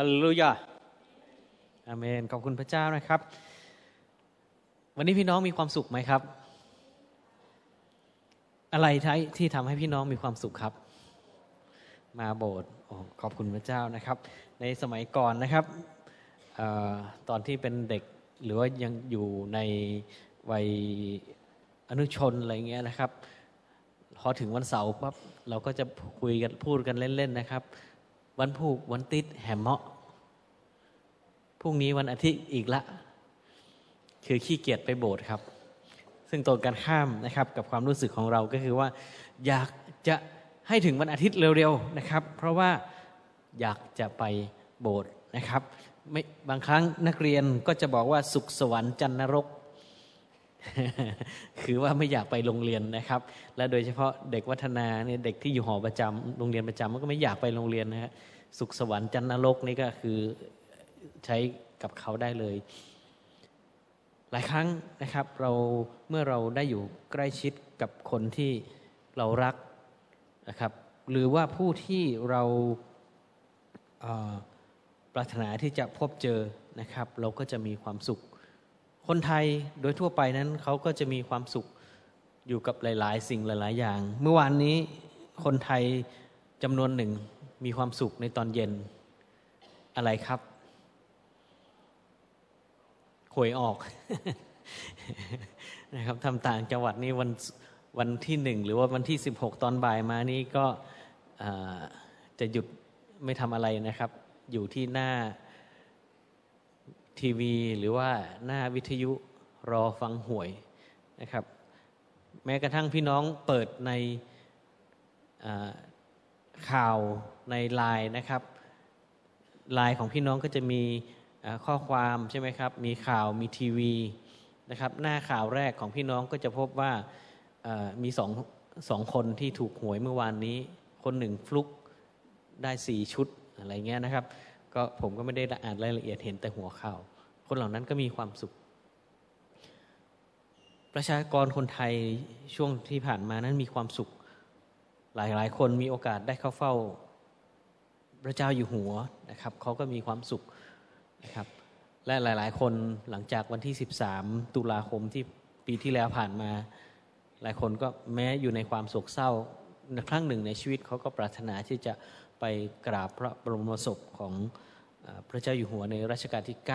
ฮาเลลูยาอาเมน ขอบคุณพระเจ้านะครับ วันนี้พี่น้องมีความสุขไหมครับ อะไรที่ทำให้พี่น้องมีความสุขครับ มาโบสถ์ขอบคุณพระเจ้านะครับ ในสมัยก่อนนะครับอตอนที่เป็นเด็กหรือว่ายังอยู่ในวัยอนุชนอะไรเงี้ยนะครับ พอถึงวันเสาร์ปั๊บเราก็จะคุยกันพูดกันเล่นๆนะครับ วันผูกวันติดแหมเมาะ พรุ่งนี้วันอาทิตย์อีกละ คือขี้เกียจไปโบสถ์ครับ ซึ่งตรงกันข้ามนะครับ กับความรู้สึกของเราก็คือว่า อยากจะให้ถึงวันอาทิตย์เร็วๆนะครับ เพราะว่าอยากจะไปโบสถ์นะครับไม่บางครั้งนักเรียนก็จะบอกว่าสุขสวรรค์จันนรก คือว่าไม่อยากไปโรงเรียนนะครับ และโดยเฉพาะเด็กวัฒนาเนี่ยเด็กที่อยู่หอประจำโรงเรียนประจำมันก็ไม่อยากไปโรงเรียนนะฮะสุขสวรรค์จันนรกนี่ก็คือ ใช้กับเขาได้เลย หลายครั้งนะครับ เราเมื่อเราได้อยู่ใกล้ชิดกับคนที่เรารักนะครับ หรือว่าผู้ที่เราปรารถนาที่จะพบเจอนะครับ เราก็จะมีความสุข คนไทยโดยทั่วไปนั้นเขาก็จะมีความสุขอยู่กับหลาย ๆ สิ่งหลาย ๆ อย่าง เมื่อวานนี้คนไทยจำนวนหนึ่งมีความสุขในตอนเย็นอะไรครับ วยออกนะครับทำต่างจังหวัดนี่วันวันที่หนึ่งหรือว่าวันที่สิบหกตอนบ่ายมานี่ก็จะหยุดไม่ทำอะไรนะครับ อยู่ที่หน้าทีวี หรือว่าหน้าวิทยุรอฟังหวยนะครับ แม้กระทั่งพี่น้องเปิดในข่าวในไลน์นะครับไลน์ของพี่น้องก็จะมี ข้อความใช่ไหมครับ มีข่าวมีทีวีนะครับ หน้าข่าวแรกของพี่น้องก็จะพบว่ามีสองสองคนที่ถูกหวยเมื่อวานนี้ คนหนึ่งฟลุกได้สี่ชุดอะไรเงี้ยนะครับ ก็ผมก็ไม่ได้อ่านรายละเอียดเห็นแต่หัวข่าว คนเหล่านั้นก็มีความสุข ประชากรคนไทยช่วงที่ผ่านมานั้นมีความสุข หลายหลายคนมีโอกาสได้เข้าเฝ้าพระเจ้าอยู่หัวนะครับเขาก็มีความสุข นะครับและหลาย ๆ คนหลังจากวันที่ 13 ตุลาคมที่ปีที่แล้วผ่านมา หลายคนก็แม้อยู่ในความโศกเศร้าครั้งหนึ่งในชีวิตเขาก็ปรารถนาที่จะไปกราบพระบรมศพของพระเจ้าอยู่หัวในรัชกาลที่ 9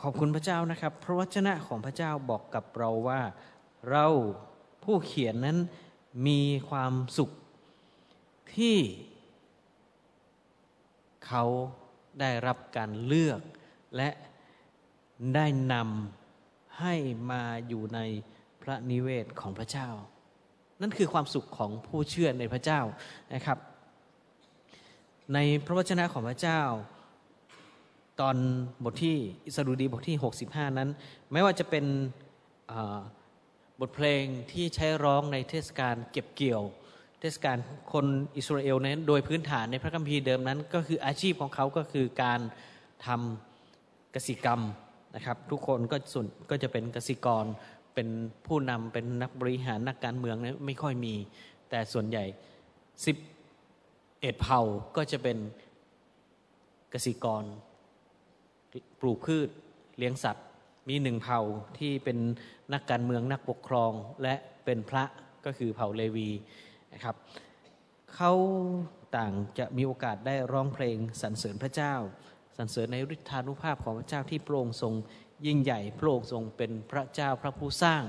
ขอบคุณพระเจ้านะครับ พระวจนะของพระเจ้าบอกกับเราว่าเราผู้เขียนนั้นมีความสุขที่เขา ได้รับการเลือก และได้นำให้มาอยู่ในพระนิเวศของพระเจ้า นั่นคือความสุขของผู้เชื่อในพระเจ้านะครับ ในพระวจนะของพระเจ้า ตอนบทที่อิสรุดีบทที่ 65 นั้น ไม่ว่าจะเป็นบทเพลงที่ใช้ร้องในเทศกาลเก็บเกี่ยว เทศกาลคนอิสราเอลนั้นโดยพื้นฐานในพระคัมภีร์เดิมนั้น ก็คืออาชีพของเขาก็คือการทำกสิกรรมนะครับ ทุกคนก็ส่วนก็จะเป็นกสิกรเป็นผู้นำเป็นนักบริหารนักการเมืองนะไม่ค่อยมี แต่ส่วนใหญ่สิบเอ็ดเผ่าก็จะเป็นกสิกรปลูกพืชเลี้ยงสัตว์ มีหนึ่งเผ่าที่เป็นนักการเมืองนักปกครองและเป็นพระก็คือเผ่าเลวี นะครับเขาต่างจะมีโอกาสได้ร้องเพลงสรรเสริญพระเจ้าสรรเสริญในฤทธานุภาพของพระเจ้าที่โปร่งทรงยิ่งใหญ่โปร่งทรงเป็นพระเจ้าพระผู้สร้าง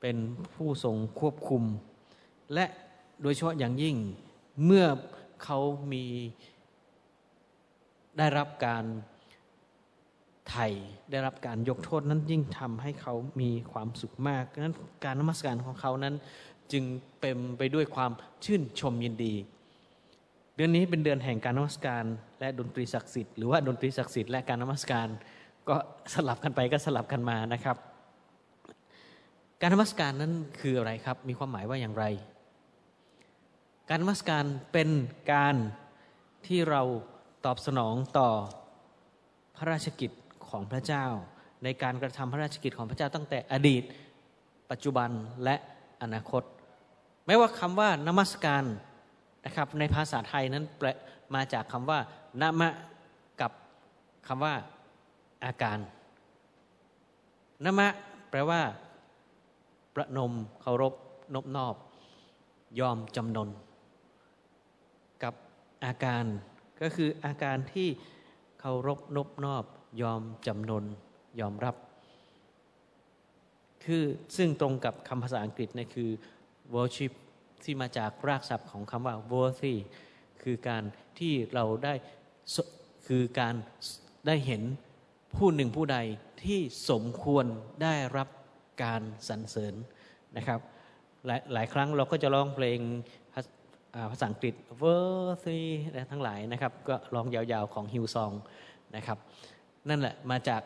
เป็นผู้ทรงควบคุม และโดยเฉพาะอย่างยิ่งเมื่อเขามีได้รับการไถ่ได้รับการยกโทษนั้นยิ่งทำให้เขามีความสุขมากนั้นการนมัสการของเขานั้น จึงเต็มไปด้วยความชื่นชมยินดี เดือนนี้เป็นเดือนแห่งการนมัสการ และดนตรีศักดิ์สิทธิ์หรือว่าดนตรีศักดิ์สิทธิ์และการนมัสการ ก็สลับกันไปก็สลับกันมานะครับ การนมัสการนั้นคืออะไรครับ มีความหมายว่าอย่างไร การนมัสการเป็นการที่เราตอบสนองต่อพระราชกิจของพระเจ้า ในการกระทำพระราชกิจของพระเจ้าตั้งแต่อดีต ปัจจุบันและอนาคต ไม่ว่าคำว่านมัสการนะครับในภาษาไทยนั้นแปลมาจากคำว่านามะกับคำว่าอาการนามะแปลว่า ประนมเคารพนบนอบ ยอมจำนน กับอาการก็คืออาการที่เคารพนบนอบ ยอมจำนน ยอมรับ คือซึ่งตรงกับคำภาษาอังกฤษนะคือ worship ที่มาจากรากศัพท์ของคำว่า worthy คือการที่เราได้คือการได้เห็นผู้หนึ่งผู้ใดที่สมควรได้รับการสรรเสริญนะครับ หลายหลายครั้งเราก็จะร้องเพลงภาษาอังกฤษ worthy และทั้งหลายนะครับ ก็ร้องยาวๆของฮิวซองนะครับ นั่นแหละมาจาก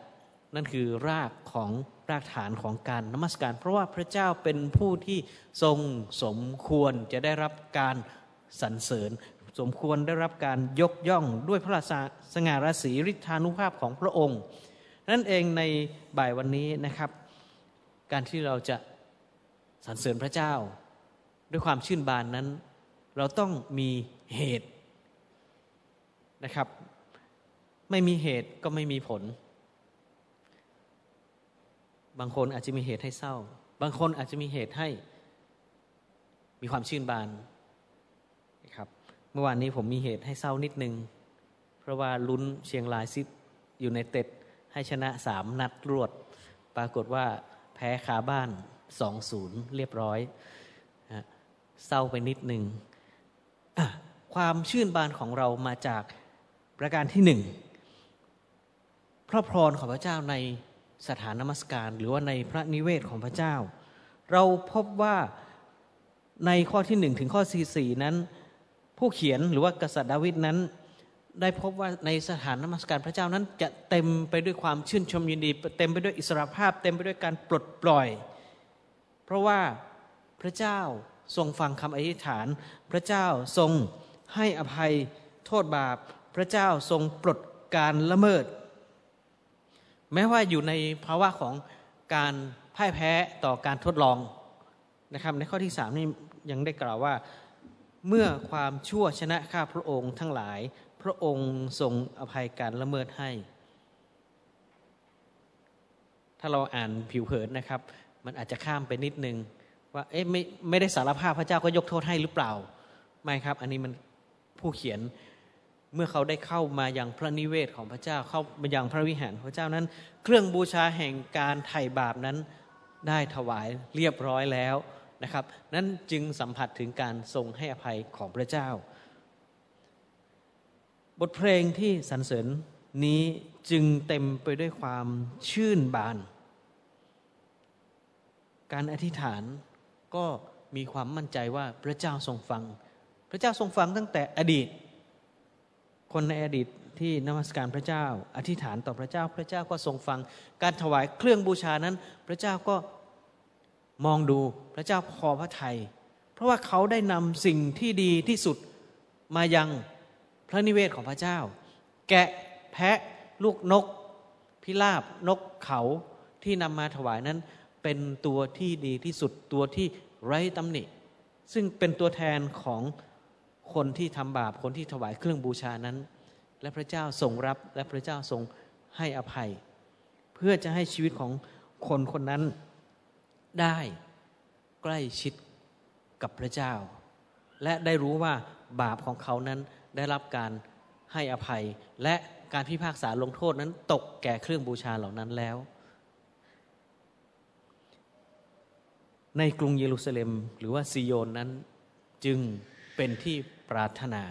นั่นคือรากของรากฐานของการนมัสการ เพราะว่าพระเจ้าเป็นผู้ที่ทรงสมควรจะได้รับการสรรเสริญ สมควรได้รับการยกย่องด้วยพระราชสง่าราศีฤทธานุภาพของพระองค์ นั่นเองในบ่ายวันนี้นะครับ การที่เราจะสรรเสริญพระเจ้า ด้วยความชื่นบานนั้น เราต้องมีเหตุนะครับ ไม่มีเหตุก็ไม่มีผล บางคนอาจจะมีเหตุให้เศร้า บางคนอาจจะมีเหตุให้มีความชื่นบานนะครับเมื่อวานนี้ผมมีเหตุให้เศร้านิดนึง เพราะว่าลุ้นเชียงรายซิอยู่ในเต็ดให้ชนะสามนัดรวด ปรากฏว่าแพ้คาบ้านสองศูนย์เรียบร้อย เศร้าไปนิดหนึ่ง ความชื่นบานของเรามาจากประการที่หนึ่งพระพรของพระเจ้าใน สถานนมัสการ หรือว่าในพระนิเวศของพระเจ้า เราพบว่าในข้อที่หนึ่งถึงข้อที่สี่นั้น ผู้เขียนหรือว่ากษัตริย์ดาวิดนั้น ได้พบว่าในสถานนมัสการพระเจ้านั้น จะเต็มไปด้วยความชื่นชมยินดี เต็มไปด้วยอิสรภาพ เต็มไปด้วยการปลดปล่อย เพราะว่าพระเจ้าทรงฟังคำอธิษฐาน พระเจ้าทรงให้อภัยโทษบาป พระเจ้าทรงปลดการละเมิด แม้ว่าอยู่ในภาวะของการพ่ายแพ้ต่อการทดลองนะครับ ในข้อที่สามนี่ยังได้กล่าวว่าเมื่อความชั่วชนะข้าพระองค์ทั้งหลาย พระองค์ทรงอภัยการละเมิดให้ ถ้าเราอ่านผิวเผินนะครับ มันอาจจะข้ามไปนิดนึง ว่าเอ๊ะไม่ไม่ได้สารภาพพระเจ้าก็ยกโทษให้หรือเปล่า ไม่ครับ อันนี้มันผู้เขียน เมื่อเขาได้เข้ามาอย่างพระนิเวศของพระเจ้าเข้ามาอย่างพระวิหารพระเจ้านั้น เครื่องบูชาแห่งการไถ่บาปนั้นได้ถวายเรียบร้อยแล้วนะครับ นั้นจึงสัมผัสถึงการทรงให้อภัยของพระเจ้า บทเพลงที่สรรเสริญนี้จึงเต็มไปด้วยความชื่นบาน การอธิษฐานก็มีความมั่นใจว่าพระเจ้าทรงฟัง พระเจ้าทรงฟังตั้งแต่อดีต คนในอดีตที่นมัสการพระเจ้า อธิษฐานต่อพระเจ้าพระเจ้าก็ทรงฟัง การถวายเครื่องบูชานั้น พระเจ้าก็มองดูพระเจ้าพอพระทยัยเพราะว่าเขาได้นำสิ่งที่ดีที่สุดมายังพระนิเวศของพระเจ้า แกะแพะลูกนก พิราบนกเขาที่นำมาถวายนั้น เป็นตัวที่ดีที่สุดตัวที่ไร้ตำหนิ ซึ่งเป็นตัวแทนของ คนที่ทำบาปคนที่ถวายเครื่องบูชานั้น และพระเจ้าทรงรับและพระเจ้าทรงให้อภัย เพื่อจะให้ชีวิตของคนคนนั้นได้ใกล้ชิดกับพระเจ้า และได้รู้ว่าบาปของเขานั้นได้รับการให้อภัย และการพิพากษาลงโทษนั้นตกแก่เครื่องบูชาเหล่านั้นแล้ว ในกรุงเยรูซาเล็มหรือว่าซิโยนนั้นจึง เป็นที่ปรารถนา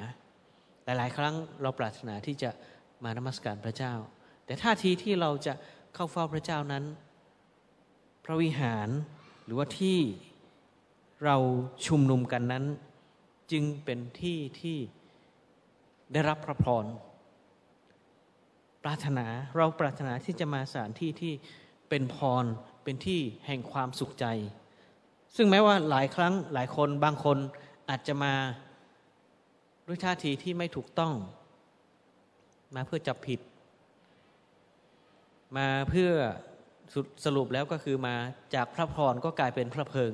หลาย ๆ ครั้งเราปรารถนาที่จะมานมัสการพระเจ้า แต่ท่าทีที่เราจะเข้าเฝ้าพระเจ้านั้น พระวิหารหรือว่าที่เราชุมนุมกันนั้น จึงเป็นที่ที่ได้รับพระพรปรารถนาเราปรารถนาที่จะมาสถานที่ที่เป็นพรเป็นที่แห่งความสุขใจ ซึ่งแม้ว่าหลายครั้งหลายคนบางคน อาจจะมาด้วยท่าทีที่ไม่ถูกต้อง มาเพื่อจับผิด มาเพื่อสรุปแล้วก็คือมาจากพระพรก็กลายเป็นพระเพลิง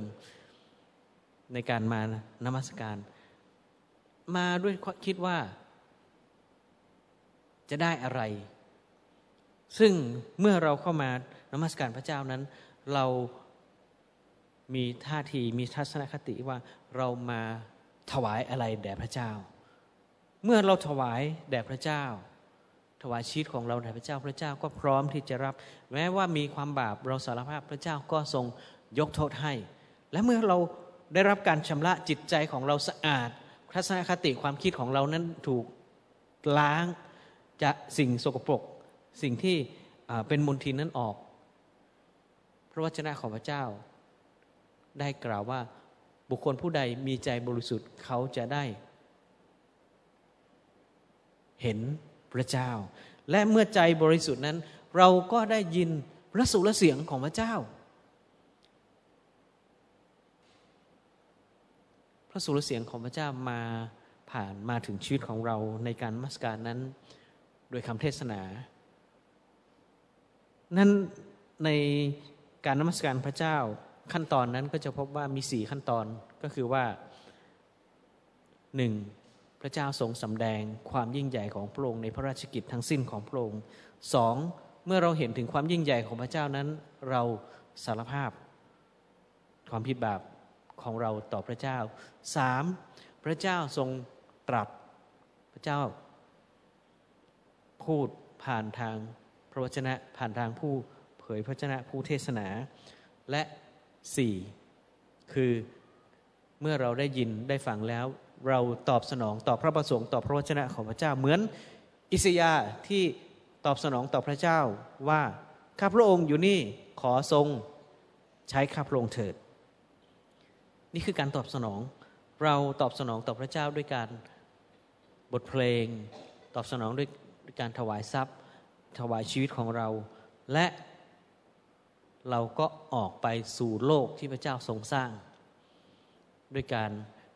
ในการมานมัสการ มาด้วยคิดว่า จะได้อะไร ซึ่งเมื่อเราเข้ามานมัสการพระเจ้านั้น เรามีท่าทีมีทัศนคติว่า เรามาถวายอะไรแด่พระเจ้า เมื่อเราถวายแด่พระเจ้า ถวายชีวิตของเราแด่พระเจ้าพระเจ้าก็พร้อมที่จะรับ แม้ว่ามีความบาปเราสารภาพพระเจ้าก็ทรงยกโทษให้ และเมื่อเราได้รับการชำระจิตใจของเราสะอาดทัศนคติความคิดของเรานั้นถูกล้างจะสิ่งสกปรก สิ่งที่เป็นมลทินนั้นออก พระวจนะของพระเจ้า ได้กล่าวว่า บุคคลผู้ใดมีใจบริสุทธิ์เขาจะได้ เห็นพระเจ้า และเมื่อใจบริสุทธิ์นั้น เราก็ได้ยินพระสุรเสียงของพระเจ้า พระสุรเสียงของพระเจ้ามาผ่านมาถึงชีวิตของเราในการมัสการนั้น โดยคำเทศนา นั้นในการนมัสการพระเจ้า ขั้นตอนนั้นก็จะพบว่ามีสี่ขั้นตอนก็คือว่าหนึ่งพระเจ้าทรงสำแดงความยิ่งใหญ่ของพระองค์ในพระราชกิจทั้งสิ้นของพระองค์สองเมื่อเราเห็นถึงความยิ่งใหญ่ของพระเจ้านั้น เราสารภาพ ความผิดบาปของเราต่อพระเจ้าสามพระเจ้าทรงตรัสพระเจ้า พูดผ่านทางพระวจนะผ่านทางผู้เผยพระวจนะผู้เทศนา และ สี่คือเมื่อเราได้ยินได้ฟังแล้ว เราตอบสนองต่อพระประสงค์ต่อพระวจนะของพระเจ้าเหมือนอิสยาที่ตอบสนองต่อพระเจ้าว่าข้าพระองค์อยู่นี่ขอทรงใช้ข้าพระองค์เถิด นี่คือการตอบสนอง เราตอบสนองต่อพระเจ้าด้วยการบทเพลง ตอบสนองด้วยการถวายทรัพย์ ถวายชีวิตของเรา และ เราก็ออกไปสู่โลกที่พระเจ้าทรงสร้าง ด้วยการ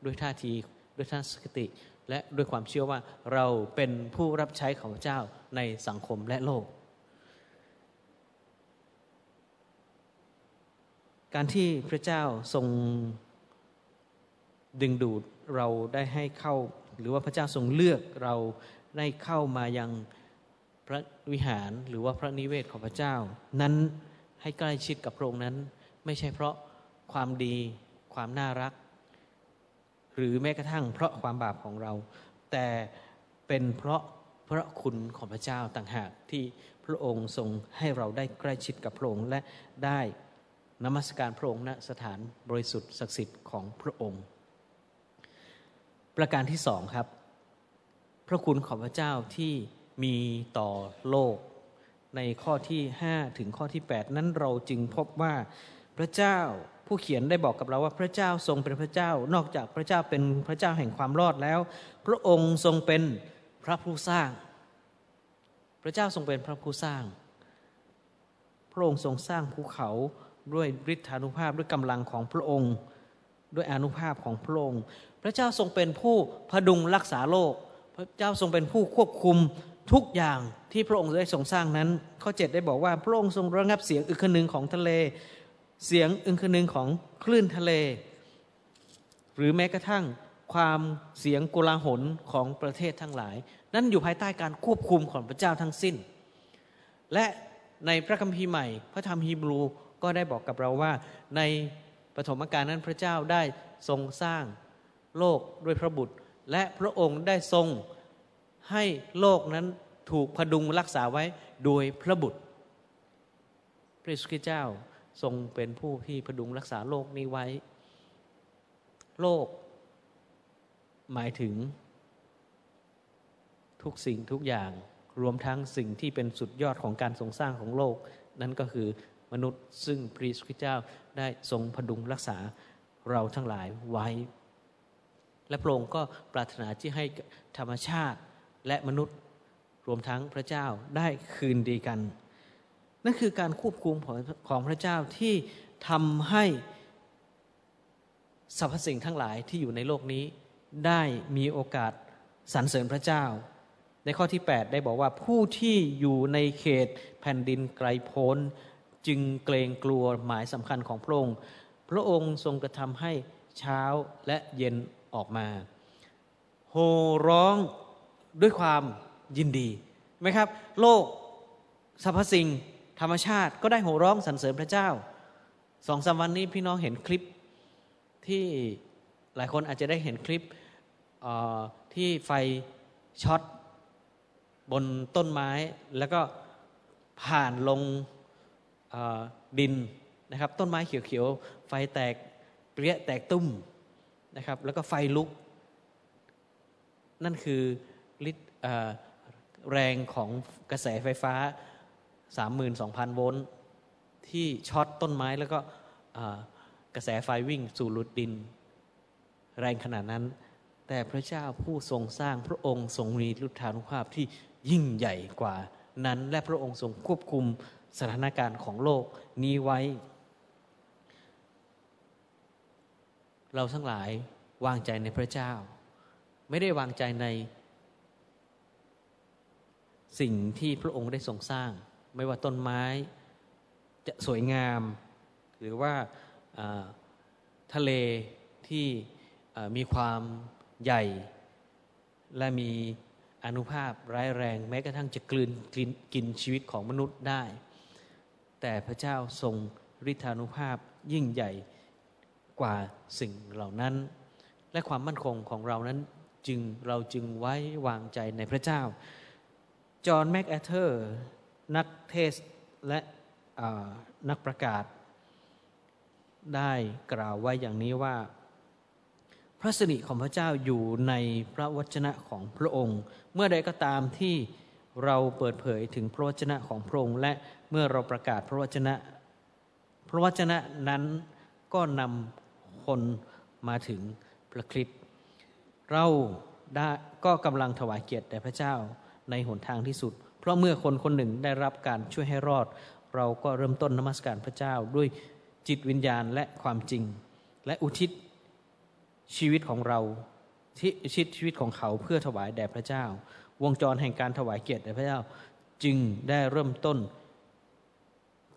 ด้วยท่าทีด้วยทัศนคติ และด้วยความเชื่อว่าเราเป็นผู้รับใช้ของเจ้าในสังคมและโลก การที่พระเจ้าทรงดึงดูดเราได้ให้เข้า หรือว่าพระเจ้าทรงเลือกเราได้เข้ามายังพระวิหารหรือว่าพระนิเวศของพระเจ้านั้น ให้ใกล้ชิดกับพระองค์นั้น ไม่ใช่เพราะความดีความน่ารัก หรือแม้กระทั่งเพราะความบาปของเรา แต่เป็นเพราะพระคุณของพระเจ้าต่างหากที่พระองค์ทรงให้เราได้ใกล้ชิดกับพระองค์และได้นมัสการพระองค์ณสถานบริสุทธิ์ศักดิ์สิทธิ์ของพระองค์ ประการที่สองครับ พระคุณของพระเจ้าที่มีต่อโลก ในข้อที่ 5 ถึงข้อที่ 8 นั้นเราจึงพบว่าพระเจ้าผู้เขียนได้บอกกับเราว่าพระเจ้าทรงเป็นพระเจ้า นอกจากพระเจ้าเป็นพระเจ้าแห่งความรอดแล้ว พระองค์ทรงเป็นพระผู้สร้าง พระเจ้าทรงเป็นพระผู้สร้าง พระองค์ทรงสร้างภูเขาด้วยฤทธานุภาพด้วยกำลังของพระองค์ ด้วยอนุภาพของพระองค์ พระเจ้าทรงเป็นผู้พดุงรักษาโลก พระเจ้าทรงเป็นผู้ควบคุม ทุกอย่างที่พระองค์ได้ทรงสร้างนั้น ข้อ 7 ได้บอกว่าพระองค์ทรงระงับเสียงอึกคนึงของทะเล เสียงอึกคนึงของคลื่นทะเล หรือแม้กระทั่งความเสียงโกลาหลของประเทศทั้งหลาย นั้นอยู่ภายใต้การควบคุมของพระเจ้าทั้งสิ้น และในพระคัมภีร์ใหม่ พระธรรมฮีบรูก็ได้บอกกับเราว่าในปฐมกาลนั้นพระเจ้าได้ทรงสร้างโลกด้วยพระบุตร และพระองค์ได้ทรง ให้โลกนั้นถูกพดุงรักษาไว้โดยพระบุตร พระเยซูคริสต์เจ้าทรงเป็นผู้ที่พดุงรักษาโลกนี้ไว้ โลก หมายถึง ทุกสิ่งทุกอย่างรวมทั้งสิ่งที่เป็นสุดยอดของการทรงสร้างของโลก นั่นก็คือมนุษย์ซึ่งพระเยซูคริสต์เจ้าได้ทรงพดุงรักษาเราทั้งหลายไว้ และพระองค์ก็ปรารถนาที่ให้ธรรมชาติ และมนุษย์รวมทั้งพระเจ้าได้คืนดีกัน นั่นคือการควบคุมของพระเจ้าที่ทำให้สรรพสิ่งทั้งหลายที่อยู่ในโลกนี้ ได้มีโอกาสสรรเสริญพระเจ้า ในข้อที่ 8 ได้บอกว่าผู้ที่อยู่ในเขตแผ่นดินไกลโพ้น จึงเกรงกลัวหมายสำคัญของพระองค์ พระองค์ทรงกระทำให้เช้าและเย็นออกมา โหร้อง ด้วยความยินดีไหมครับ โลกสรรพสิ่งธรรมชาติก็ได้โห่ร้องสรรเสริญพระเจ้าสองสามวันนี้พี่น้องเห็นคลิปที่หลายคนอาจจะได้เห็นคลิปที่ไฟช็อตบนต้นไม้แล้วก็ผ่านลงดินนะครับ ต้นไม้เขียวๆ ไฟแตกเปรี๊ยะแตกตู้มนะครับ แล้วก็ไฟลุก นั่นคือ ฤทธิ์แรงของกระแสไฟฟ้า 32,000 โวลต์ที่ช็อตต้นไม้แล้วก็กระแสไฟวิ่งสู่ลุดดิน แรงขนาดนั้น แต่พระเจ้าผู้ทรงสร้างพระองค์ทรงมีรุทธานุภาพที่ยิ่งใหญ่กว่านั้น และพระองค์ทรงควบคุมสถานการณ์ของโลกนี้ไว้ เราทั้งหลายวางใจในพระเจ้า ไม่ได้วางใจใน สิ่งที่พระองค์ได้ทรงสร้าง ไม่ว่าต้นไม้จะสวยงาม หรือว่าทะเลที่มีความใหญ่ และมีอนุภาพร้ายแรง แม้กระทั่งจะกลืนกินกินชีวิตของมนุษย์ได้ แต่พระเจ้าทรงฤทธานุภาพยิ่งใหญ่กว่าสิ่งเหล่านั้น และความมั่นคงของเรานั้นจึงเราจึงไว้วางใจในพระเจ้า จอห์นแมคแอเธอร์ นักเทศและนักประกาศ ได้กล่าวไว้อย่างนี้ว่า พระสิริของพระเจ้าอยู่ในพระวจนะของพระองค์ เมื่อใดก็ตามที่เราเปิดเผยถึงพระวจนะของพระองค์ และเมื่อเราประกาศพระวจนะ พระวจนะนั้นก็นำคนมาถึงพระคริสต์เราได้ก็กำลังถวายเกียรติแด่พระเจ้า ในหนทางที่สุด เพราะเมื่อคนคนหนึ่งได้รับการช่วยให้รอด เราก็เริ่มต้นนมัสการพระเจ้าด้วยจิตวิญญาณและความจริง และอุทิศชีวิตของเราที่ชิดชีวิตของเขาเพื่อถวายแด่พระเจ้า วงจรแห่งการถวายเกียรติแด่พระเจ้า จึงได้เริ่มต้น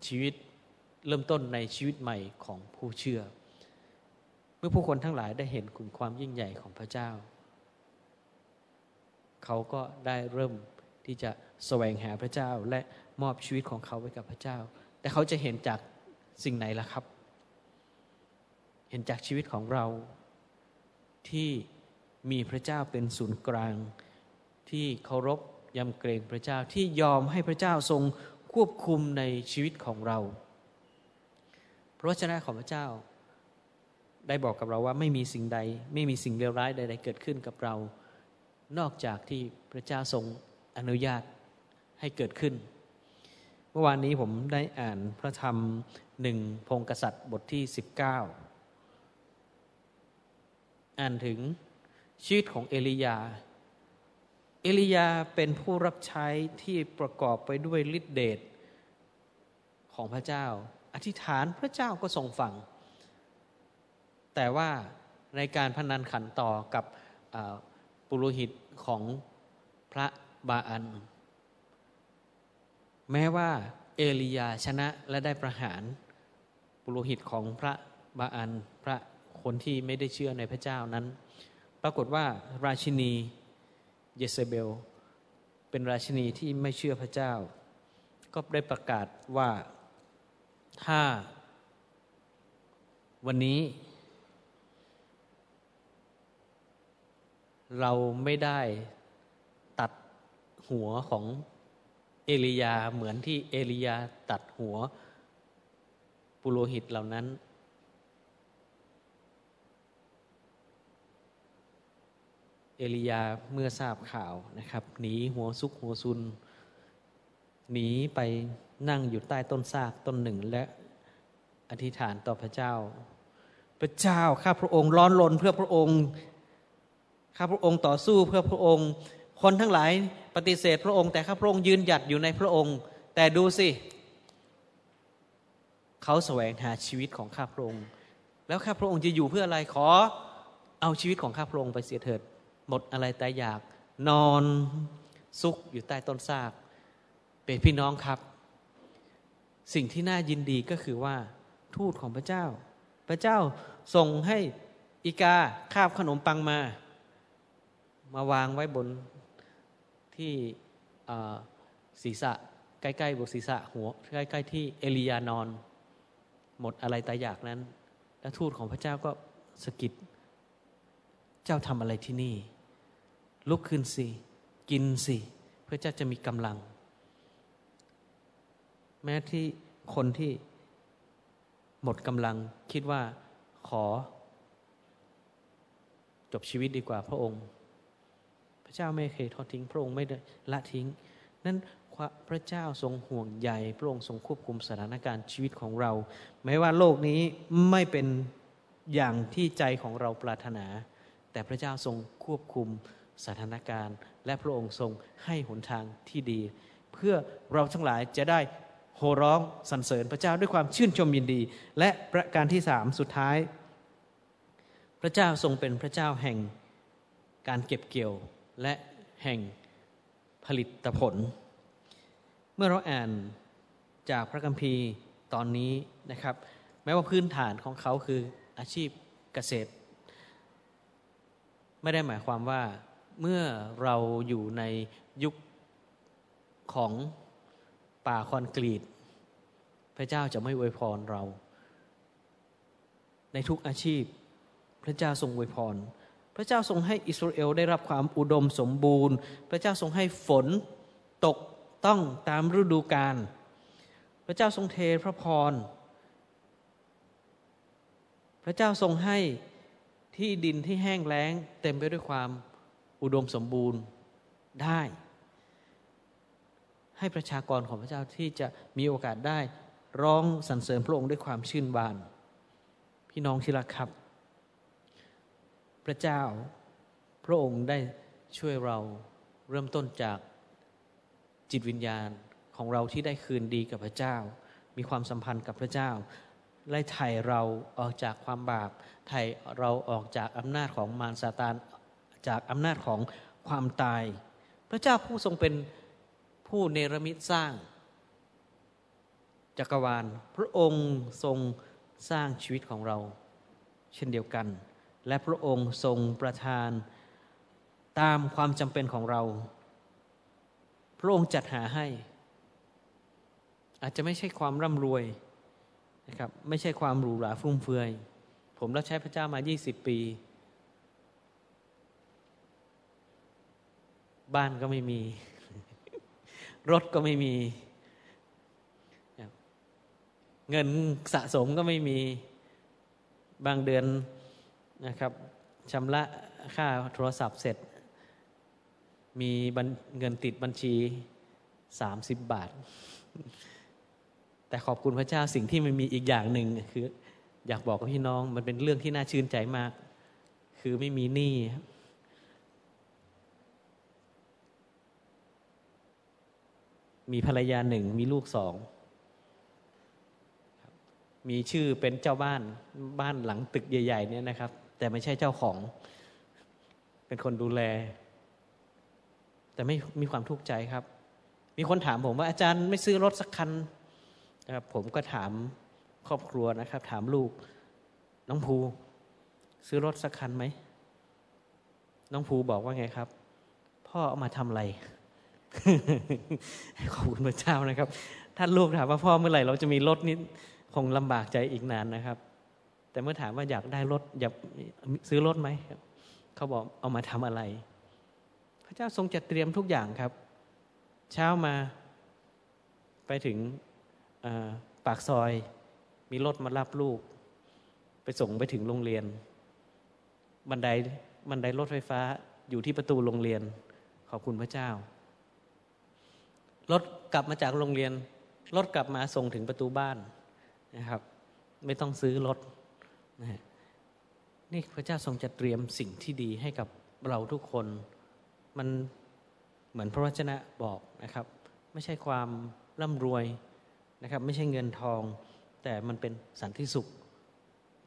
ชีวิตเริ่มต้นในชีวิตใหม่ของผู้เชื่อ เมื่อผู้คนทั้งหลายได้เห็นคุณความยิ่งใหญ่ของพระเจ้า เขาก็ได้เริ่ม ที่จะแสวงหาพระเจ้าและมอบชีวิตของเขาไว้กับพระเจ้า แต่เขาจะเห็นจากสิ่งไหนล่ะครับ เห็นจากชีวิตของเราที่มีพระเจ้าเป็นศูนย์กลาง ที่เคารพยำเกรงพระเจ้าที่ยอมให้พระเจ้าทรงควบคุมในชีวิตของเรา พระวจนะของพระเจ้า ได้บอกกับเราว่าไม่มีสิ่งใด ไม่มีสิ่งเลวร้ายใด ๆ เกิดขึ้นกับเรา นอกจากที่พระเจ้าทรง อนุญาตให้เกิดขึ้น เมื่อวานนี้ผมได้อ่านพระธรรมหนึ่งพงกษัตริย์บทที่ 19 อ่านถึงชีวิตของเอลียา เอลียาเป็นผู้รับใช้ที่ประกอบไปด้วยฤทธิเดชของพระเจ้า อธิษฐานพระเจ้าก็ทรงฟัง แต่ว่าในการพนันขันต่อกับปุโรหิตของพระ บาอัน แม้ว่าเอลียาชนะและได้ประหารปุโรหิตของพระบาอันพระคนที่ไม่ได้เชื่อในพระเจ้านั้น ปรากฏว่าราชินีเยเซเบล เป็นราชินีที่ไม่เชื่อพระเจ้า ก็ได้ประกาศว่าถ้าวันนี้ เราไม่ได้ หัวของเอลียาเหมือนที่เอลียาตัดหัว ปุโรหิตเหล่านั้น เอลียาเมื่อทราบข่าวนะครับ หนีหัวซุกหัวซุน หนีไปนั่งอยู่ใต้ต้นซากต้นหนึ่งและอธิษฐานต่อพระเจ้า พระเจ้าข้าพระองค์ร้อนรนเพื่อพระองค์ข้าพระองค์ต่อสู้เพื่อพระองค์ คนทั้งหลายปฏิเสธพระองค์แต่ข้าพระองค์ยืนหยัดอยู่ในพระองค์ แต่ดูสิ เขาแสวงหาชีวิตของข้าพระองค์ แล้วข้าพระองค์จะอยู่เพื่ออะไรขอ เอาชีวิตของข้าพระองค์ไปเสียเถิด หมดอะไรแต่อยากนอนซุกอยู่ใต้ต้นซาก เป็นพี่น้องครับ สิ่งที่น่ายินดีก็คือว่า ทูตของพระเจ้า พระเจ้าส่งให้อีกาคาบขนมปังมา มาวางไว้บน ที่ศีรษะใกล้ๆบนศีรษะหัวใกล้ๆที่เอลียานอน หมดอะไรตายอยากนั้น แล้วทูตของพระเจ้าก็สกิดเจ้าทำอะไรที่นี่ ลุกขึ้นสิกินสิเพื่อเจ้าจะมีกำลัง แม้ที่คนที่หมดกำลังคิดว่าขอ จบชีวิตดีกว่าพระองค์ เจ้าไม่เคยทอดทิ้งพระองค์ไม่ละทิ้ง นั้นพระเจ้าทรงห่วงใยพระองค์ทรงควบคุมสถานการณ์ชีวิตของเรา แม้ว่าโลกนี้ไม่เป็นอย่างที่ใจของเราปรารถนา แต่พระเจ้าทรงควบคุมสถานการณ์ และพระองค์ทรงให้หนทางที่ดี เพื่อเราทั้งหลายจะได้โห่ร้องสรรเสริญพระเจ้าด้วยความชื่นชมยินดี และประการที่สามสุดท้าย พระเจ้าทรงเป็นพระเจ้าแห่งการเก็บเกี่ยว และแห่งผลิตผล เมื่อเราอ่านจากพระคัมภีร์ตอนนี้นะครับ แม้ว่าพื้นฐานของเขาคืออาชีพเกษตร ไม่ได้หมายความว่าเมื่อเราอยู่ในยุคของป่าคอนกรีต พระเจ้าจะไม่อวยพรเรา ในทุกอาชีพ พระเจ้าทรงอวยพร พระเจ้าทรงให้อิสราเอลได้รับความอุดมสมบูรณ์ พระเจ้าทรงให้ฝนตกต้องตามฤดูกาล พระเจ้าทรงเทพระพร พระเจ้าทรงให้ที่ดินที่แห้งแล้ง เต็มไปด้วยความอุดมสมบูรณ์ได้ ให้ประชากรของพระเจ้าที่จะมีโอกาสได้ ร้องสรรเสริญพระองค์ด้วยความชื่นบาน พี่น้องที่รักครับ พระเจ้า พระองค์ได้ช่วยเราเริ่มต้นจากจิตวิญญาณของเราที่ได้คืนดีกับพระเจ้า มีความสัมพันธ์กับพระเจ้าไล่ไถ่เราออกจากความบาปไถ่เราออกจากอำนาจของมารซาตานจากอำนาจของความตาย พระเจ้าผู้ทรงเป็นผู้เนรมิตสร้าง จักรวาล พระองค์ทรงสร้างชีวิตของเรา เช่นเดียวกัน และพระองค์ทรงประทาน ตามความจำเป็นของเรา พระองค์จัดหาให้ อาจจะไม่ใช่ความร่ำรวยนะครับไม่ใช่ความหรูหราฟุ่มเฟือย ผมรับใช้พระเจ้ามา 20 ปี บ้านก็ไม่มี รถก็ไม่มี เงินสะสมก็ไม่มีบางเดือน นะครับชำระค่าโทรศัพท์เสร็จ มีเงินติดบัญชีสามสิบบาท แต่ขอบคุณพระเจ้าสิ่งที่มันมีอีกอย่างหนึ่งคือ อยากบอกกับพี่น้องมันเป็นเรื่องที่น่าชื่นใจมาก คือไม่มีหนี้มีภรรยาหนึ่งมีลูกสองมีชื่อเป็นเจ้าบ้านบ้านหลังตึกใหญ่ ๆ เนี่ยนะครับ แต่ไม่ใช่เจ้าของ เป็นคนดูแล แต่ไม่มีความทุกข์ใจครับ มีคนถามผมว่าอาจารย์ไม่ซื้อรถสักคันนะครับผมก็ถามครอบครัวนะครับ ถามลูก น้องภู ซื้อรถสักคันไหมน้องภูบอกว่าไงครับ พ่อเอามาทำอะไรขอบคุณพระเจ้านะครับท่านลูกถามว่าพ่อเมื่อไหร่ เราจะมีรถนี้คงลำบากใจอีกนานนะครับ แต่เมื่อถามว่าอยากได้รถอยากซื้อรถไหมเขาบอกเอามาทำอะไร พระเจ้าทรงจัดเตรียมทุกอย่างครับ เช้ามาไปถึงปากซอย มีรถมารับลูก ไปส่งไปถึงโรงเรียน บันไดบันไดรถไฟฟ้าอยู่ที่ประตูโรงเรียน ขอบคุณพระเจ้ารถกลับมาจากโรงเรียนรถกลับมาส่งถึงประตูบ้านนะครับ ไม่ต้องซื้อรถ นะนี่พระเจ้าทรงจะเตรียมสิ่งที่ดีให้กับเราทุกคนมันเหมือนพระวจนะบอกนะครับ ไม่ใช่ความร่ำรวยนะครับ ไม่ใช่เงินทอง แต่มันเป็นสันติสุข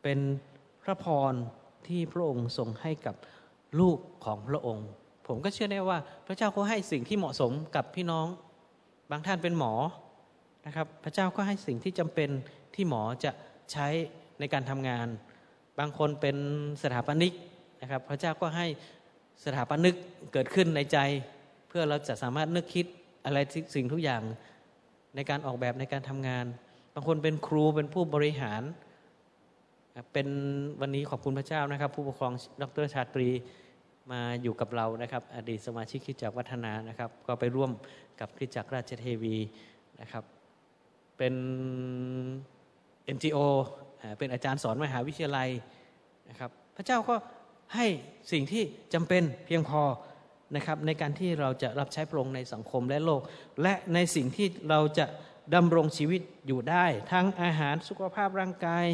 เป็นพระพรที่พระองค์ทรงให้กับลูกของพระองค์ ผมก็เชื่อได้ว่า พระเจ้าก็ให้สิ่งที่เหมาะสมกับพี่น้อง บางท่านเป็นหมอนะครับ พระเจ้าก็ให้สิ่งที่จำเป็นที่หมอจะใช้ ในการทำงาน บางคนเป็นสถาปนิกนะครับ พระเจ้าก็ให้สถาปนิกเกิดขึ้นในใจ เพื่อเราจะสามารถนึกคิดอะไรสิ่งทุกอย่างในการออกแบบในการทำงาน บางคนเป็นครูเป็นผู้บริหาร เป็นวันนี้ขอบคุณพระเจ้านะครับ ผู้ปกครองดรชาตรีมาอยู่กับเรานะครับ อดีตสมาชิกคิดจักวัฒนานะครับ ก็ไปร่วมกับคิดจักราชเทวีนะครับ เป็น NGO เป็นอาจารย์สอนมหาวิทยาลัยนะครับ พระเจ้าก็ให้สิ่งที่จำเป็นเพียงพอนะครับในการที่เราจะรับใช้พระองค์ในสังคมและโลก และในสิ่งที่เราจะดำรงชีวิตอยู่ได้ ทั้งอาหารสุขภาพร่างกาย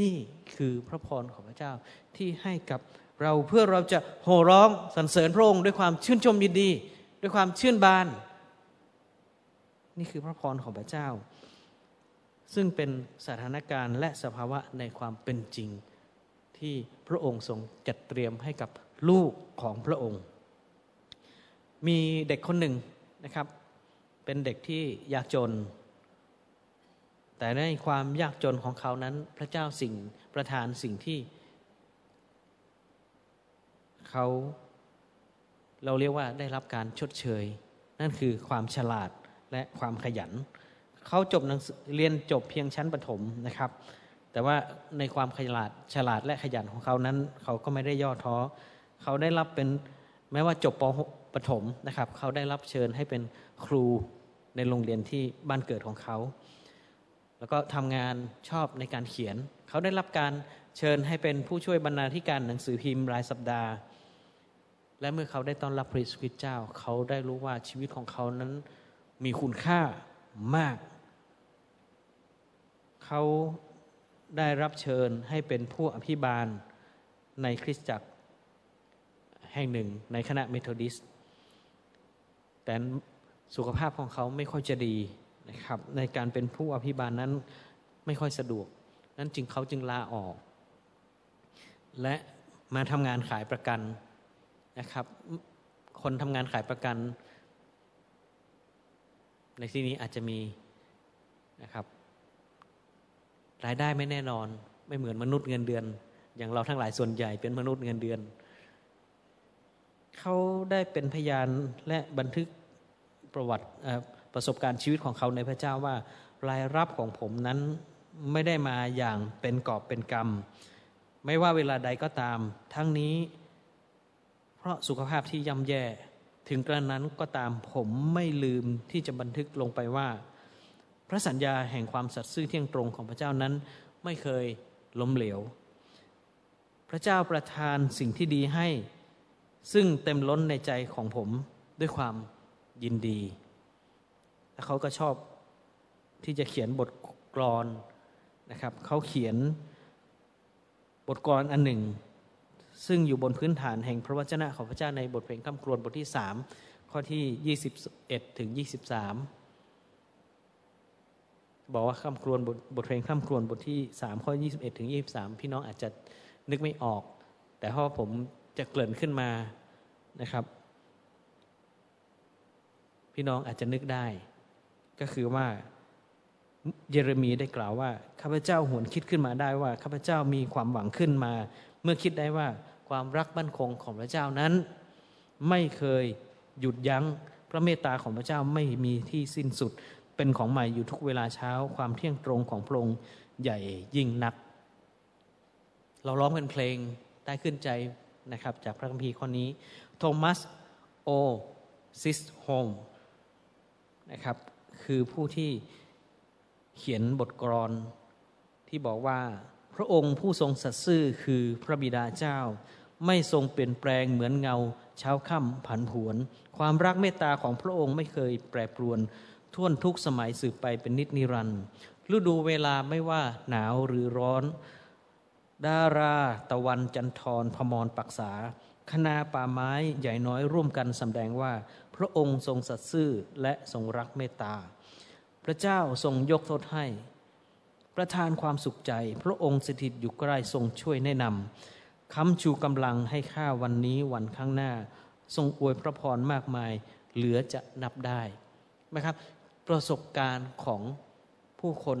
นี่คือพระพรของพระเจ้าที่ให้กับเราเพื่อเราจะโห่ร้องสรรเสริญพระองค์ด้วยความชื่นชมยินดี ด้วยความชื่นบาน นี่คือพระพรของพระเจ้า ซึ่งเป็นสถานการณ์และสภาวะในความเป็นจริง ที่พระองค์ทรงจัดเตรียมให้กับลูกของพระองค์ มีเด็กคนหนึ่งนะครับ เป็นเด็กที่ยากจน แต่ในความยากจนของเขานั้น พระเจ้าสิ่งประทานสิ่งที่ เขาเราเรียกว่าได้รับการชดเชย นั่นคือความฉลาดและความขยัน เขาจบหนังเรียนจบเพียงชั้นประถมนะครับ แต่ว่าในความขยันฉลาดและขยันของเขานั้น เขาก็ไม่ได้ย่อท้อ เขาได้รับเป็นแม้ว่าจบปปฐมนะครับ เขาได้รับเชิญให้เป็นครูในโรงเรียนที่บ้านเกิดของเขา แล้วก็ทำงานชอบในการเขียน เขาได้รับการเชิญให้เป็นผู้ช่วยบรรณาธิการหนังสือพิมพ์รายสัปดาห์ และเมื่อเขาได้ต้อนรับพระสุคริสต์เจ้า เขาได้รู้ว่าชีวิตของเขานั้นมีคุณค่ามาก เขาได้รับเชิญให้เป็นผู้อภิบาลในคริสตจักรแห่งหนึ่งในคณะเมทอดิสแต่สุขภาพของเขาไม่ค่อยจะดีนะครับ ในการเป็นผู้อภิบาลนั้นไม่ค่อยสะดวก นั้นจึงเขาจึงลาออก และมาทำงานขายประกันนะครับ คนทำงานขายประกัน ในที่นี้อาจจะมีนะครับ รายได้ไม่แน่นอน ไม่เหมือนมนุษย์เงินเดือน อย่างเราทั้งหลายส่วนใหญ่เป็นมนุษย์เงินเดือน เขาได้เป็นพยานและบันทึกประวัติประสบการณ์ชีวิตของเขาในพระเจ้าว่ารายรับของผมนั้นไม่ได้มาอย่างเป็นกอบเป็นกรรม ไม่ว่าเวลาใดก็ตาม ทั้งนี้ เพราะสุขภาพที่ย่ำแย่ ถึงกระนั้นก็ตามผมไม่ลืมที่จะบันทึกลงไปว่า ระสัญญาแห่งความสัตย์ซื่อเที่ยงตรงของพระเจ้านั้นไม่เคยล้มเหลว พระเจ้าประทานสิ่งที่ดีให้ ซึ่งเต็มล้นในใจของผมด้วยความยินดี และเขาก็ชอบที่จะเขียนบทกลอนนะครับเขาเขียนบทกลอนอันหนึ่ง ซึ่งอยู่บนพื้นฐานแห่งพระวจนะของพระเจ้าในบทเพลงข้ามครวนบทที่สามข้อที่ 21 ถึง 23 บอกว่าข้ามครวนบทบทเพลงข้ามครวนบทที่สามข้อ 21 ถึง 23 พี่น้องอาจจะนึกไม่ออก แต่พราผมจะเกลิ่นขึ้นมานะครับ พี่น้องอาจจะนึกได้ ก็คือว่าเยเรมีได้กล่าวว่าข้าพเจ้าหวนคิดขึ้นมาได้ว่าข้าพเจ้ามีความหวังขึ้นมา เมื่อคิดได้ว่าความรักมั่นคงของพระเจ้านั้น ไม่เคยหยุดยัง้งพระเมตตาของพระเจ้าไม่มีที่สิ้นสุด เป็นของใหม่อยู่ทุกเวลาเช้า ความเที่ยงตรงของพระองค์ใหญ่ยิ่งนัก เราร้องกันเพลงได้ขึ้นใจนะครับจากพระคัมภีร์ข้อนี้ Thomas O. Chisholm นะครับคือผู้ที่เขียนบทกรอนที่บอกว่าพระองค์ผู้ทรงสัตย์ซื่อคือพระบิดาเจ้า ไม่ทรงเปลี่ยนแปลงเหมือนเงาเช้าค่ำผันผวน ความรักเมตตาของพระองค์ไม่เคยแปรปรวน ท่วนทุกสมัยสืบไปเป็นนิจนิรันดร์ฤดูเวลาไม่ว่าหนาวหรือร้อน ดาราตะวันจันทรพมรปักษา คณะป่าไม้ใหญ่น้อยร่วมกันสำแดงว่า พระองค์ทรงสัตย์ซื่อและทรงรักเมตตา พระเจ้าทรงยกโทษให้ ประทานความสุขใจ พระองค์สถิตอยู่ใกล้ทรงช่วยแนะนำคำชูกำลังให้ข้าวันนี้วันข้างหน้า ทรงอวยพระพรมากมาย เหลือจะนับได้ไหมครับ ประสบการณ์ของผู้คน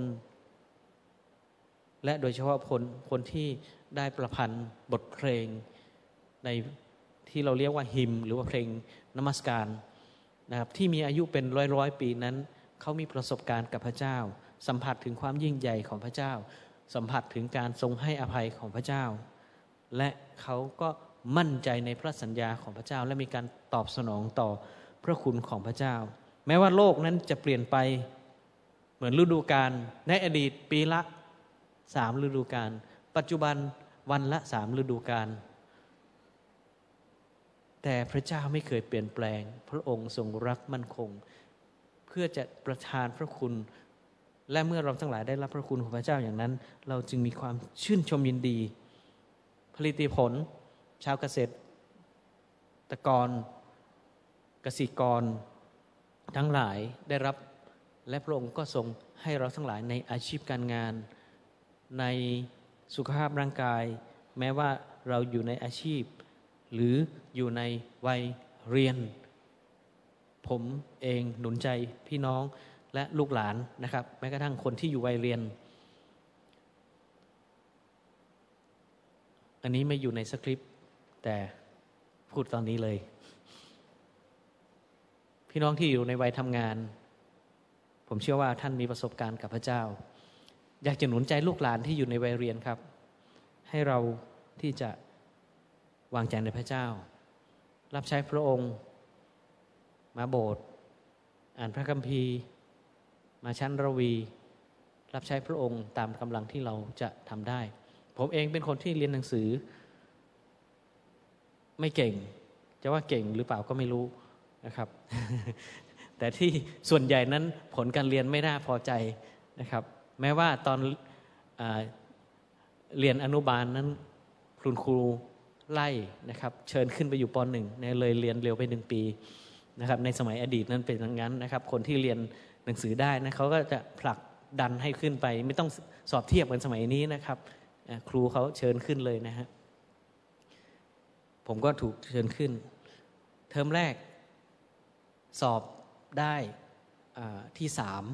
และโดยเฉพาะคนคนที่ได้ประพันธ์บทเพลงในที่เราเรียกว่าฮิม หรือว่าเพลงนมัสการนะครับที่มีอายุเป็นร้อยร้อยปีนั้น เขามีประสบการณ์กับพระเจ้า สัมผัสถึงความยิ่งใหญ่ของพระเจ้า สัมผัสถึงการทรงให้อภัยของพระเจ้า และเขาก็มั่นใจในพระสัญญาของพระเจ้า และมีการตอบสนองต่อพระคุณของพระเจ้า แม้ว่าโลกนั้นจะเปลี่ยนไปเหมือนฤดูกาลในอดีตปีละสามฤดูกาลปัจจุบันวันละสามฤดูกาลแต่พระเจ้าไม่เคยเปลี่ยนแปลง พระองค์ทรงรักมั่นคง เพื่อจะประทานพระคุณ และเมื่อเราทั้งหลายได้รับพระคุณของพระเจ้าอย่างนั้น เราจึงมีความชื่นชมยินดี ผลิตผล ชาวเกษตรตะกรกสิกร ทั้งหลายได้รับและพระองค์ก็ทรงให้เราทั้งหลายในอาชีพการงาน ในสุขภาพร่างกาย แม้ว่าเราอยู่ในอาชีพ หรืออยู่ในวัยเรียน ผมเองหนุนใจพี่น้องและลูกหลานนะครับ แม้กระทั่งคนที่อยู่วัยเรียน อันนี้ไม่อยู่ในสคริปต์แต่พูดตอนนี้เลย พี่น้องที่อยู่ในวัยทำงาน ผมเชื่อว่าท่านมีประสบการณ์กับพระเจ้า อยากจะหนุนใจลูกหลานที่อยู่ในวัยเรียนครับ ให้เราที่จะวางใจในพระเจ้า รับใช้พระองค์ มาโบสถ์อ่านพระคัมภีร์ มาชั้นระวี รับใช้พระองค์ตามกำลังที่เราจะทำได้ ผมเองเป็นคนที่เรียนหนังสือ ไม่เก่ง จะว่าเก่งหรือเปล่าก็ไม่รู้ นะครับ แต่ที่ส่วนใหญ่นั้นผลการเรียนไม่น่าพอใจนะครับ แม้ว่าตอนอเรียนอนุบาลนั้นคุณครูไล่นะครับเชิญขึ้นไปอยู่ปหนึ่งเลยเรียนเร็วไปหนึ่งปีนะครับในสมัยอดีตนั้นเป็นอย่างนั้นนะครับ คนที่เรียนหนังสือได้นะเขาก็จะผลักดันให้ขึ้นไป ไม่ต้องสอบเทียบกันสมัยนี้นะครับ ครูเขาเชิญขึ้นเลยนะฮะผมก็ถูกเชิญขึ้น เทอมแรก สอบได้ที่สาม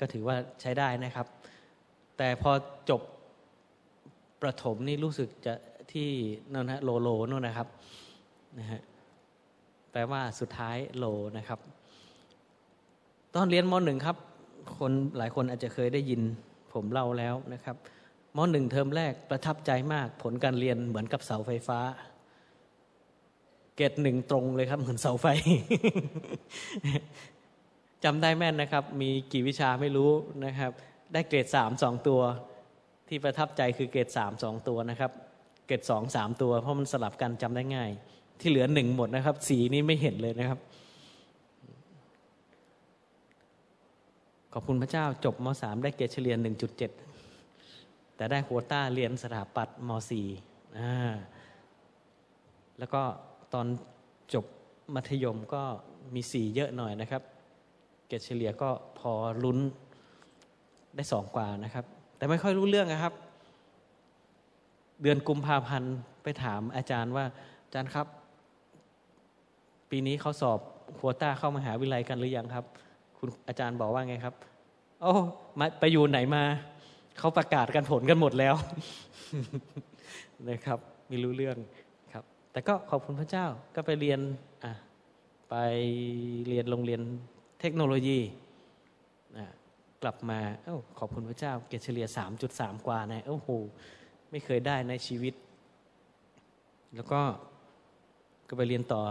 ก็ถือว่าใช้ได้นะครับ แต่พอจบประถมนี่รู้สึกจะที่นั่นฮะโลโลนู่นนะครับนะฮะแปลว่าสุดท้ายโลนะครับ ตอนเรียนมหนึ่งครับ คนหลายคนอาจจะเคยได้ยินผมเล่าแล้วนะครับมหนึ่งเทอมแรกประทับใจมากผลการเรียนเหมือนกับเสาไฟฟ้า เกตหนึ่งตรงเลยครับ เหมือนเสาไฟจำได้แม่นนะครับ มีกี่วิชาไม่รู้นะครับ ได้เกรดสามสองตัว ที่ประทับใจคือเกรดสามสองตัวนะครับ เกตสองสามตัว เพราะมันสลับกันจำได้ง่าย ที่เหลือหนึ่งหมดนะครับ สีนี้ไม่เห็นเลยนะครับ ขอบคุณพระเจ้าจบมสามได้เกรดเฉลี่ยหนึ่งจุดเจ็ดแต่ได้โควต้าเรียนสถาปัตย์มสี่แล้วก็ ตอนจบมัธยมก็มีสี่เยอะหน่อยนะครับ เกรดเฉลี่ยก็พอลุ้นได้สองกว่านะครับ แต่ไม่ค่อยรู้เรื่องนะครับ เดือนกุมภาพันธ์ไปถามอาจารย์ว่า อาจารย์ครับ ปีนี้เขาสอบโควต้าเข้ามาหาวิทยาลัยกันหรือยังครับ คุณอาจารย์บอกว่าไงครับ โอ้มาไปอยู่ไหนมา เขาประกาศกันผลกันหมดแล้วนะครับ ไม่รู้เรื่อง แต่ก็ขอบคุณพระเจ้าก็ไปเรียนอะไปเรียนโรงเรียนเทคโนโลยีกลับมาเอ้าขอบคุณพระเจ้า เกรดเฉลี่ยสามจุดสามกว่านะโอ้โหไม่เคยได้ในชีวิต แล้วก็ก็ไปเรียนต่อ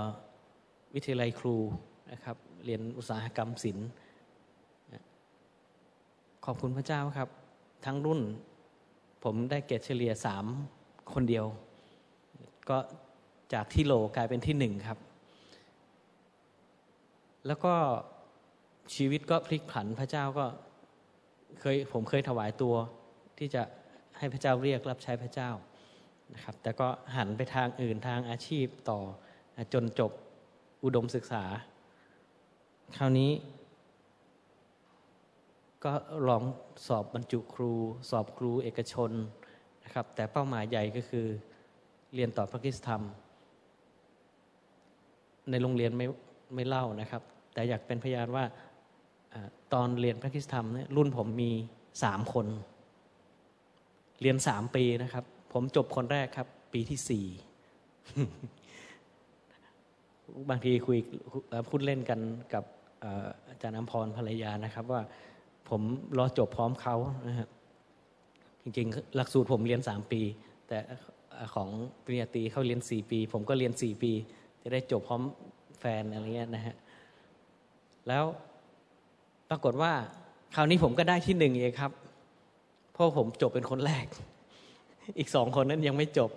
วิทยาลัยครูนะครับ เรียนอุตสาหกรรมศิลป์ขอบคุณพระเจ้าครับ ทั้งรุ่น ผมได้เกรดเฉลี่ยสามคนเดียว ก็ จากที่โลกลายเป็นที่หนึ่งครับ แล้วก็ชีวิตก็พลิกผันพระเจ้าก็เคยผมเคยถวายตัวที่จะให้พระเจ้าเรียกรับใช้พระเจ้านะครับ แต่ก็หันไปทางอื่นทางอาชีพต่อจนจบอุดมศึกษา คราวนี้ ก็ลองสอบบรรจุครู สอบครูเอกชนนะครับ แต่เป้าหมายใหญ่ก็คือเรียนต่อพระคิสธรรม ในโรงเรียนไม่ไม่เล่านะครับ แต่อยากเป็นพยานว่าตอนเรียนพระคิสธรรมเนี่ยรุ่นผมมีสามคน เรียนสามปีนะครับ ผมจบคนแรกครับ ปีที่สี่บางทีคุยพูดเล่นกันกับอาจารย์อัมพรภรรยานะครับ ว่าผมรอจบพร้อมเขานะครับจริงๆ หลักสูตรผมเรียนสามปี แต่ของปริญญาตรีเขาเรียนสี่ปี ผมก็เรียนสี่ปี จะได้จบพร้อมแฟนอะไรเงี้ยนะฮะแล้วปรากฏว่า คราวนี้ผมก็ได้ที่หนึ่งเองครับ เพราะผมจบเป็นคนแรก อีกสองคนนั้นยังไม่จบ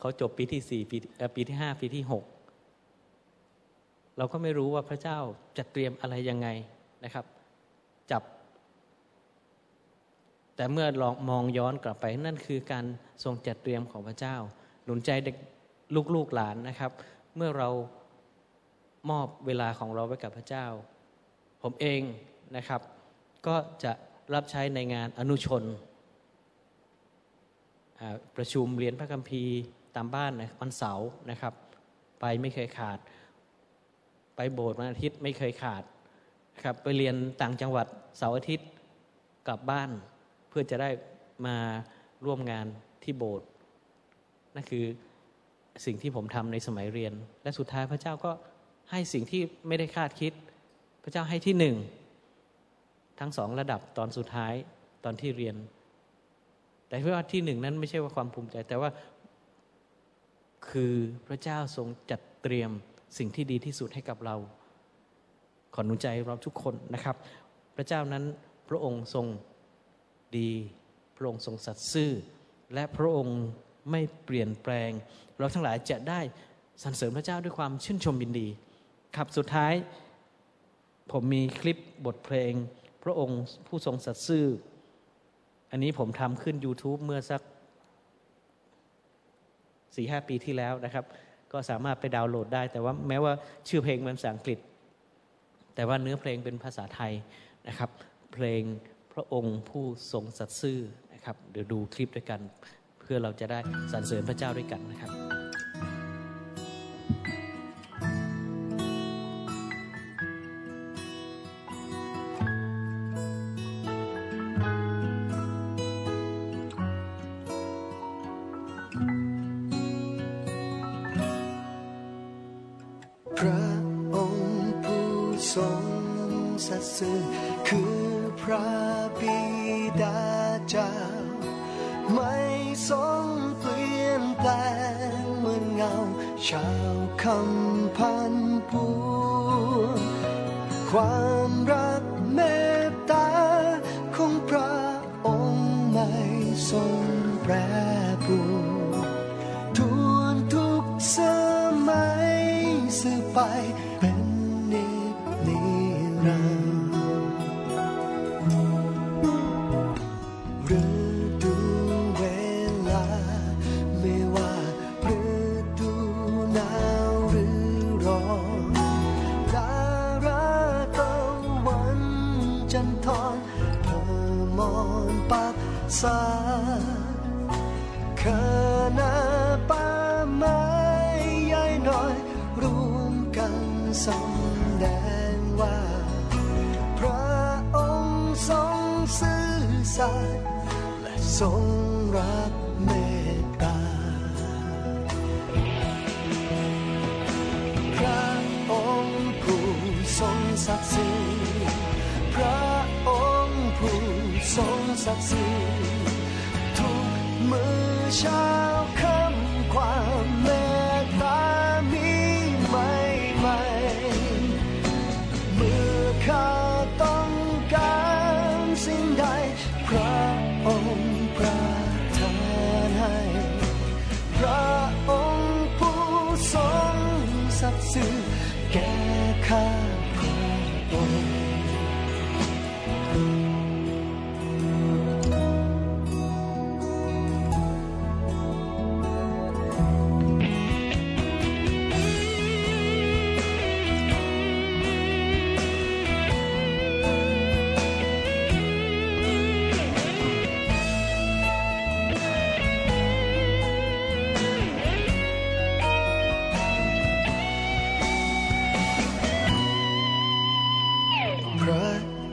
เขาจบปีที่สี่ปีปีที่ห้าปีที่หกเราก็ไม่รู้ว่าพระเจ้าจะเตรียมอะไรยังไงนะครับ จับ แต่เมื่อลองมองย้อนกลับไปนั่นคือการทรงจัดเตรียมของพระเจ้า หนุนใจเด็กลูกๆหลานนะครับ เมื่อเรามอบเวลาของเราไว้กับพระเจ้า ผมเองนะครับ ก็จะรับใช้ในงานอนุชน ประชุมเรียนพระคัมภีร์ตามบ้านนะวันเสาร์นะครับ ไปไม่เคยขาด ไปโบสถ์วันอาทิตย์ไม่เคยขาดครับไปเรียนต่างจังหวัดเสาร์อาทิตย์กลับบ้าน เพื่อจะได้มาร่วมงานที่โบสถ์นั่นคือ สิ่งที่ผมทำในสมัยเรียน และสุดท้ายพระเจ้าก็ให้สิ่งที่ไม่ได้คาดคิด พระเจ้าให้ที่หนึ่งทั้งสองระดับตอนสุดท้ายตอนที่เรียน แต่เพื่ว่าที่หนึ่งนั้นไม่ใช่ว่าความภูมิใจ แต่ว่าคือพระเจ้าทรงจัดเตรียมสิ่งที่ดีที่สุดให้กับเรา ขอหนุนใจเราทุกคนนะครับ พระเจ้านั้นพระองค์ทรงดี พระองค์ทรงสัตย์ซื่อ และพระองค์ ไม่เปลี่ยนแปลง เราทั้งหลายจะได้สรรเสริญพระเจ้าด้วยความชื่นชมยินดี ครับสุดท้าย ผมมีคลิปบทเพลง พระองค์ผู้ทรงสัตย์ซื่อ อันนี้ผมทำขึ้น YouTube เมื่อสักสี่ห้าปีที่แล้วนะครับ ก็สามารถไปดาวน์โหลดได้ แต่ว่าแม้ว่าชื่อเพลงเป็นภาษาอังกฤษ แต่ว่าเนื้อเพลงเป็นภาษาไทยนะครับ เพลงพระองค์ผู้ทรงสัตย์ซื่อนะครับ เดี๋ยวดูคลิปด้วยกัน พื่อเราจะได้สรรเสริญพระเจ้าด้วยกันนะครับ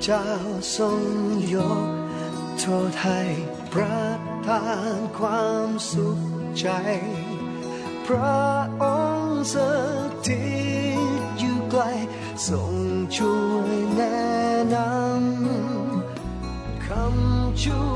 จ้าทรงยกโทษให้ประทานความสุขใจพพระองค์สถิตอยู่ไกลทรงช่วยแนะนำคำชูก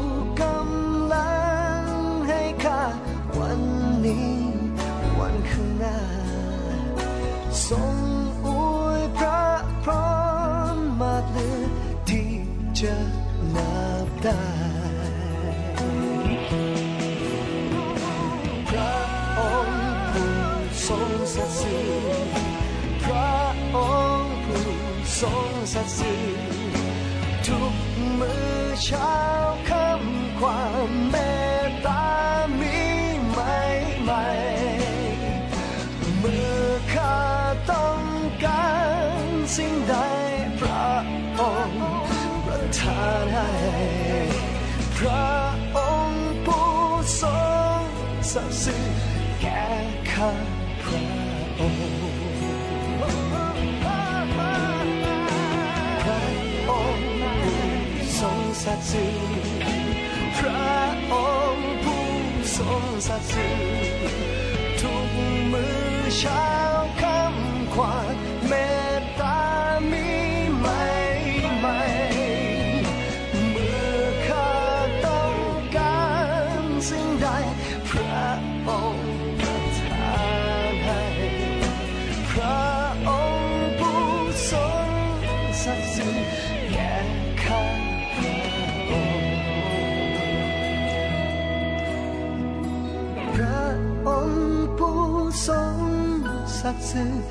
สัตย์ซื่อทุกมือเช้าคำความเมตตามีใหม่ใหม่เมื่อข้าต้องการสิ่งใดพระองค์ประทานให้พระองค์ผู้ทรงสัตย์ซื่อแก่ข้าพระ สัตย์พระองค์ผู้ทรงสัตย์ซื่อทุกมือเช้าคำความ ท